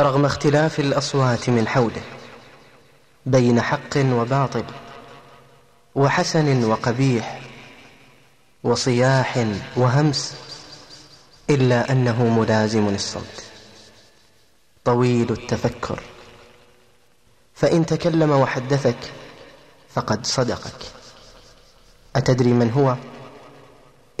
رغم اختلاف الأصوات من حوله بين حق وباطل وحسن وقبيح وصياح وهمس إلا أنه ملازم للصمت طويل التفكر. فإن تكلم وحدثك فقد صدقك. أتدري من هو؟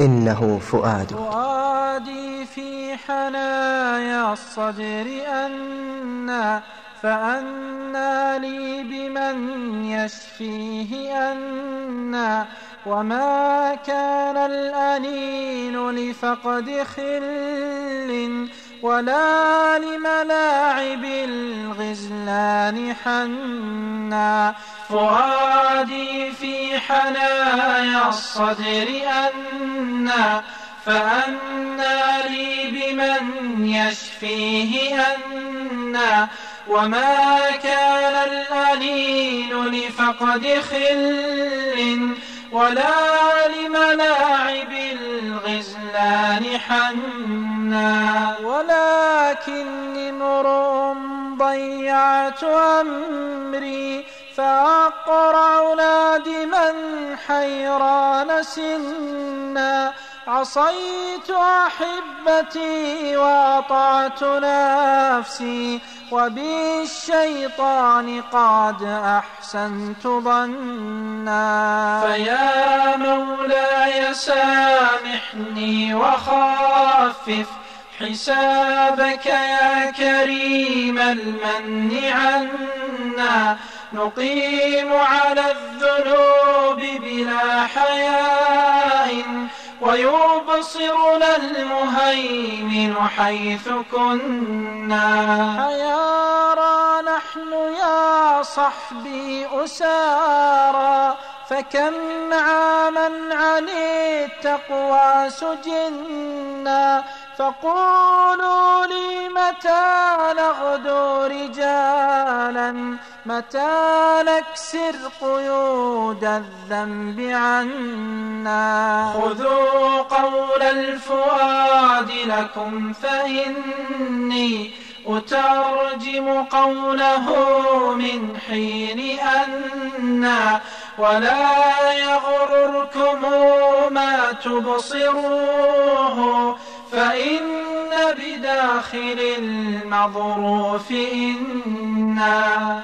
إنه فؤاد فؤادي في حنايا الصدر أنا فأنا لي بمن يشفيه أنا وما كان الأنين لفقد خل ولا لملاعب الغزلان حنا فؤادي في حنايا الصدر أنا فأنا لي بمن يشفيه أنا وما كان الأنين لفقد خل ولا لملاعب الغزلان حنا. ولكني امرؤ ضيعت أمري فأقرع نادما حيران سنا. عصيت أحبتي وأطعت نفسي وبالشيطان قد أحسنت ظنا. فيا مولاي سامحني وخفف حسابك يا كريم المن عنا. نقيم على الذنوب بلا حياء ويبصرنا المهيمن حيث كنا. حيارى نحن يا صحبي أسارى فكم عاما عن التقوى سجنا. فقولوا لي متى نغدو رجالا؟ متى نكسر قيود الذنب عنا؟ خذوا قول الفؤاد لكم فإني أترجم قوله من حين أنا ولا يغرركم ما تبصروه. فإن بداخل المظروف إنا